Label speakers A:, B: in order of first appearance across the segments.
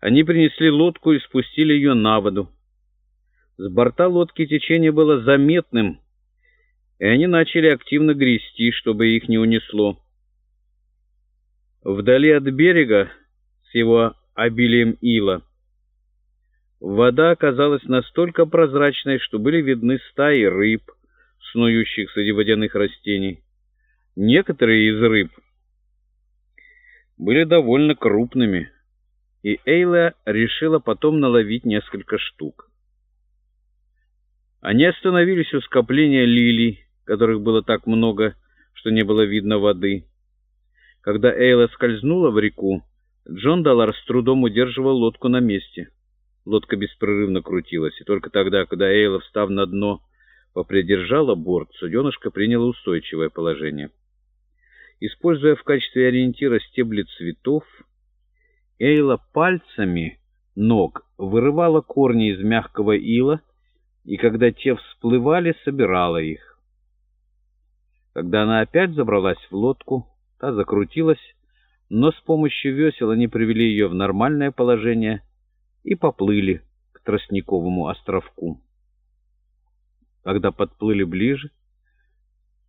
A: Они принесли лодку и спустили ее на воду. С борта лодки течение было заметным, и они начали активно грести, чтобы их не унесло. Вдали от берега, с его обилием ила, вода оказалась настолько прозрачной, что были видны стаи рыб, снующих среди водяных растений. Некоторые из рыб были довольно крупными, и Эйла решила потом наловить несколько штук. Они остановились у скопления лилий, которых было так много, что не было видно воды. Когда Эйла скользнула в реку, Джон Даллар с трудом удерживал лодку на месте. Лодка беспрерывно крутилась, и только тогда, когда Эйла, встав на дно, попридержала борт, суденышко приняло устойчивое положение. Используя в качестве ориентира стебли цветов, Эйла пальцами ног вырывала корни из мягкого ила, и когда те всплывали, собирала их. Когда она опять забралась в лодку, та закрутилась, но с помощью весел они привели ее в нормальное положение и поплыли к Тростниковому островку. Когда подплыли ближе,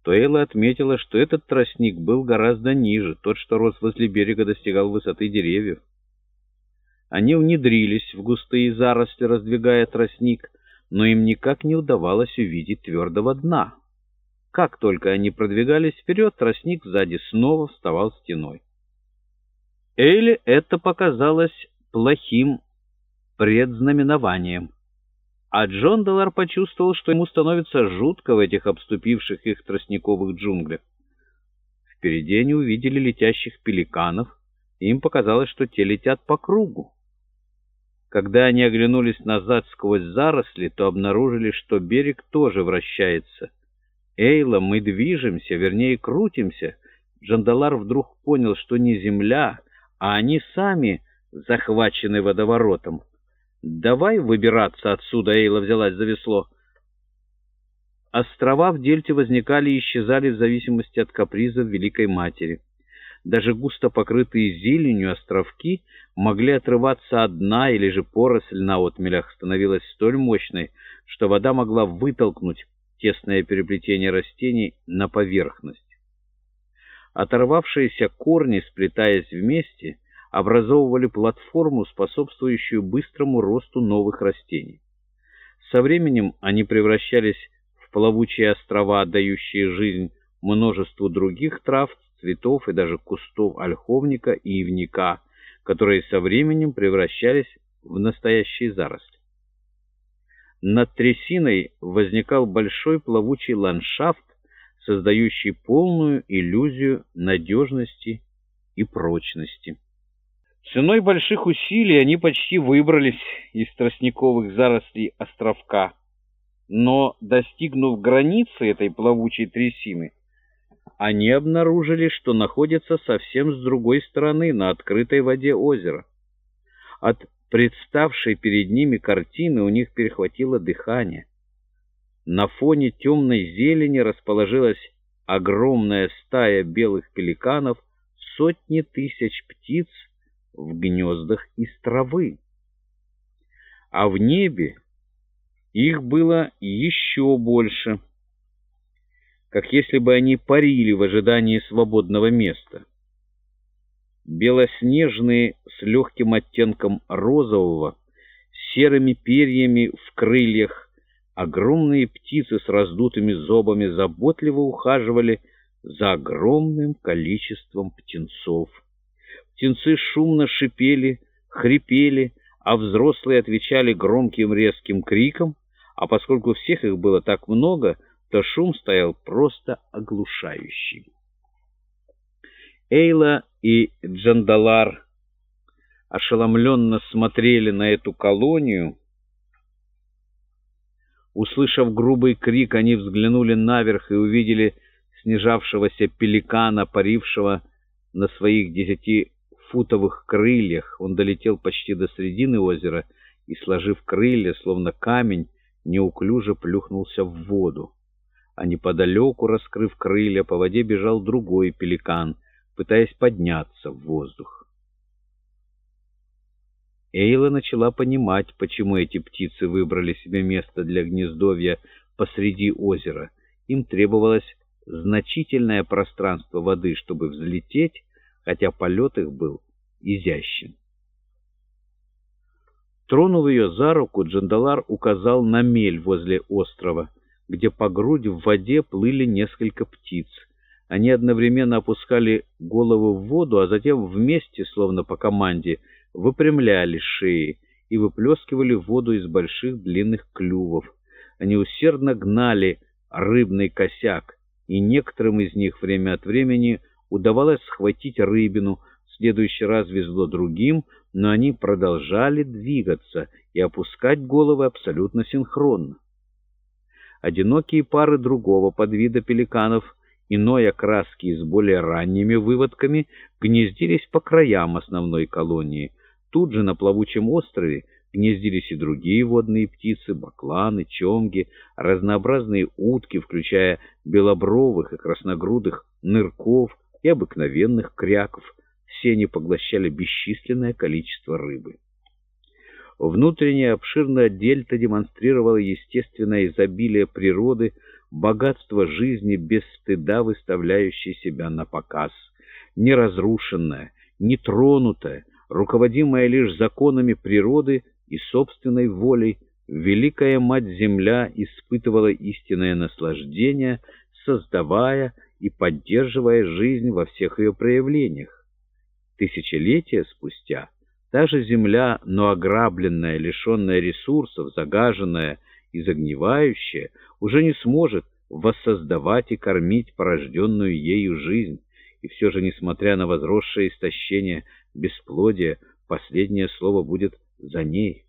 A: то Эйла отметила, что этот тростник был гораздо ниже, тот, что рос возле берега, достигал высоты деревьев. Они внедрились в густые заросли, раздвигая тростник, но им никак не удавалось увидеть твердого дна. Как только они продвигались вперед, тростник сзади снова вставал стеной. Эйле это показалось плохим предзнаменованием. А Джон Делар почувствовал, что ему становится жутко в этих обступивших их тростниковых джунглях. Впереди они увидели летящих пеликанов, им показалось, что те летят по кругу. Когда они оглянулись назад сквозь заросли, то обнаружили, что берег тоже вращается. «Эйла, мы движемся, вернее, крутимся». Джандалар вдруг понял, что не земля, а они сами захвачены водоворотом. «Давай выбираться отсюда», — Эйла взялась за весло. Острова в дельте возникали и исчезали в зависимости от капризов Великой Матери. Даже густо покрытые зеленью островки могли отрываться от или же поросль на отмелях становилась столь мощной, что вода могла вытолкнуть тесное переплетение растений на поверхность. Оторвавшиеся корни, сплетаясь вместе, — образовывали платформу, способствующую быстрому росту новых растений. Со временем они превращались в плавучие острова, дающие жизнь множеству других трав, цветов и даже кустов ольховника и ивника, которые со временем превращались в настоящие заросли. Над трясиной возникал большой плавучий ландшафт, создающий полную иллюзию надежности и прочности. Ценой больших усилий они почти выбрались из тростниковых зарослей островка. Но, достигнув границы этой плавучей трясины, они обнаружили, что находятся совсем с другой стороны, на открытой воде озера. От представшей перед ними картины у них перехватило дыхание. На фоне темной зелени расположилась огромная стая белых пеликанов, сотни тысяч птиц, в гнездах из травы. А в небе их было еще больше, как если бы они парили в ожидании свободного места. Белоснежные с легким оттенком розового, серыми перьями в крыльях, огромные птицы с раздутыми зобами заботливо ухаживали за огромным количеством птенцов. Птенцы шумно шипели, хрипели, а взрослые отвечали громким резким криком, а поскольку всех их было так много, то шум стоял просто оглушающий. Эйла и Джандалар ошеломленно смотрели на эту колонию. Услышав грубый крик, они взглянули наверх и увидели снижавшегося пеликана, парившего на своих десяти футовых крыльях. Он долетел почти до середины озера и, сложив крылья, словно камень, неуклюже плюхнулся в воду. А неподалеку, раскрыв крылья, по воде бежал другой пеликан, пытаясь подняться в воздух. Эйла начала понимать, почему эти птицы выбрали себе место для гнездовья посреди озера. Им требовалось значительное пространство воды, чтобы взлететь, хотя полет их был изящен. Тронув ее за руку, Джандалар указал на мель возле острова, где по грудь в воде плыли несколько птиц. Они одновременно опускали головы в воду, а затем вместе, словно по команде, выпрямляли шеи и выплескивали воду из больших длинных клювов. Они усердно гнали рыбный косяк, и некоторым из них время от времени удавалось схватить рыбину, в следующий раз везло другим, но они продолжали двигаться и опускать головы абсолютно синхронно. Одинокие пары другого подвида пеликанов, иной окраски с более ранними выводками, гнездились по краям основной колонии. Тут же на плавучем острове гнездились и другие водные птицы, бакланы, чомги, разнообразные утки, включая белобровых и красногрудых нырков и обыкновенных кряков. Все они поглощали бесчисленное количество рыбы. Внутренняя обширная дельта демонстрировала естественное изобилие природы, богатство жизни без стыда, выставляющей себя на показ, неразрушенная, нетронутая, руководимая лишь законами природы и собственной волей, Великая Мать-Земля испытывала истинное наслаждение, создавая и поддерживая жизнь во всех ее проявлениях. Тысячелетия спустя та же Земля, но ограбленная, лишенная ресурсов, загаженная и загнивающая, уже не сможет воссоздавать и кормить порожденную ею жизнь. И все же, несмотря на возросшее истощение бесплодия, последнее слово будет за ней.